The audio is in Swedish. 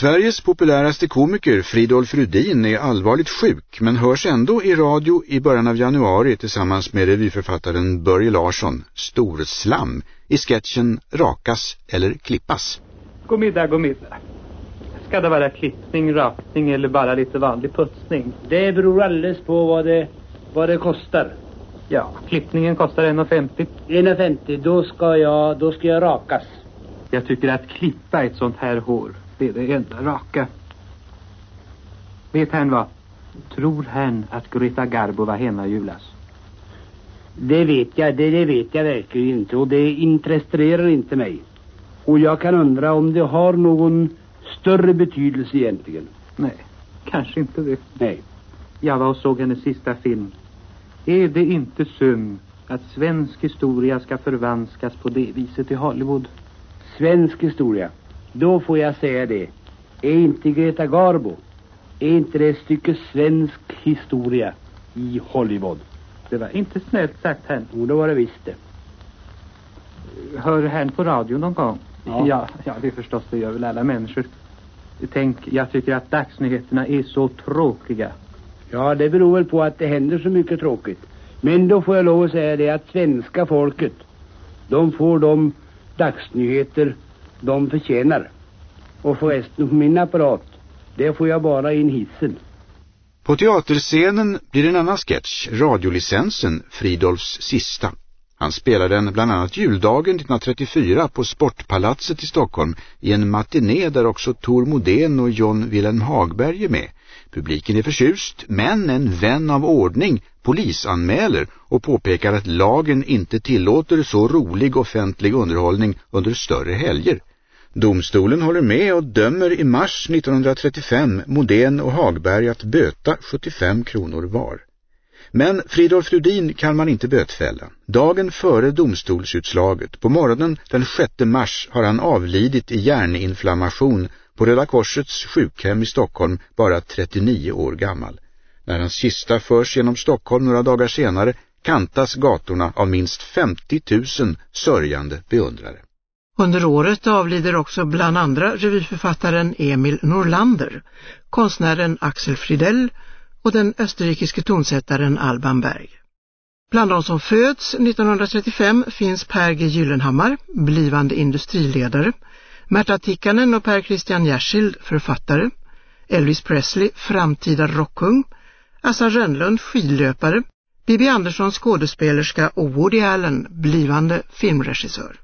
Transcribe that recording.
Sveriges populäraste komiker Fridolf Rudin är allvarligt sjuk men hörs ändå i radio i början av januari tillsammans med revyförfattaren Börje Larsson, Storslam, i sketchen Rakas eller Klippas. God middag, god middag. Ska det vara klippning, rakning eller bara lite vanlig putsning? Det beror alldeles på vad det, vad det kostar. Ja, klippningen kostar 1,50. 1,50, då ska jag, då ska jag rakas. Jag tycker att klippa ett sånt här hår, det är det enda raka. Vet han vad? Tror han att Greta Garbo var hemma i julas? Det vet jag, det, det vet jag verkligen inte och det intresserar inte mig. Och jag kan undra om det har någon större betydelse egentligen. Nej, kanske inte det. Nej. Jag var och såg hennes sista film. Är det inte synd att svensk historia ska förvanskas på det viset i Hollywood? Svensk historia. Då får jag säga det. Är inte Greta Garbo, är inte det ett stycke svensk historia i Hollywood? Det var inte snällt sagt, herrn. Jo, det var det visst det. Hör herrn på radio någon gång? Ja. ja. Ja, det förstås, det gör väl alla människor. Tänk, jag tycker att dagsnyheterna är så tråkiga. Ja, det beror väl på att det händer så mycket tråkigt. Men då får jag lov att säga det att svenska folket, de får de dagsnyheter de förtjänar. Och förresten på min apparat, det får jag bara in hissen. På teaterscenen blir en annan sketch, radiolicensen, Fridolfs sista. Han spelar den bland annat juldagen 1934 på Sportpalatset i Stockholm i en matiné där också Tor Modén och John Wilhelm Hagberg är med. Publiken är förtjust, men en vän av ordning polisanmäler och påpekar att lagen inte tillåter så rolig offentlig underhållning under större helger. Domstolen håller med och dömer i mars 1935 Modén och Hagberg att böta 75 kronor var. Men Fridolf Rudin kan man inte bötfälla. Dagen före domstolsutslaget, på morgonen den 6 mars, har han avlidit i hjärninflammation på Röda Korsets sjukhem i Stockholm, bara 39 år gammal. När hans kista förs genom Stockholm några dagar senare kantas gatorna av minst 50 000 sörjande beundrare. Under året avlider också bland andra revyförfattaren Emil Norlander, konstnären Axel Fridell och den österrikiske tonsättaren Alban Berg. Bland de som föds 1935 finns Per G. Gyllenhammar, blivande industriledare, Märta Tikkanen och Per Christian Jersild, författare, Elvis Presley, framtida rockkung, Assa Rönnlund, skidlöpare, Bibi Andersson, skådespelerska. Och Woody Allen, blivande filmregissör.